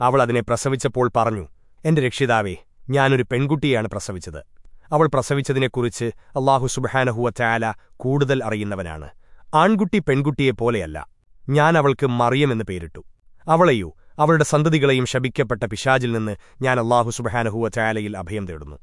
അവൾ അതിനെ പ്രസവിച്ചപ്പോൾ പറഞ്ഞു എന്റെ രക്ഷിതാവേ ഞാനൊരു പെൺകുട്ടിയാണ് പ്രസവിച്ചത്. അവൾ പ്രസവിച്ചതിനെക്കുറിച്ച് അള്ളാഹു സുബഹാനഹുവ ചായാല കൂടുതൽ അറിയുന്നവനാണ്. ആൺകുട്ടി പെൺകുട്ടിയെപ്പോലെയല്ല ഞാൻ അവൾക്ക് മറിയമെന്ന് പേരിട്ടു. അവളെയോ അവളുടെ സന്തതികളെയും ശപിക്കപ്പെട്ട പിശാജിൽ നിന്ന് ഞാൻ അള്ളാഹു സുബഹാനഹുവ ചായാലയിൽ അഭയം തേടുന്നു.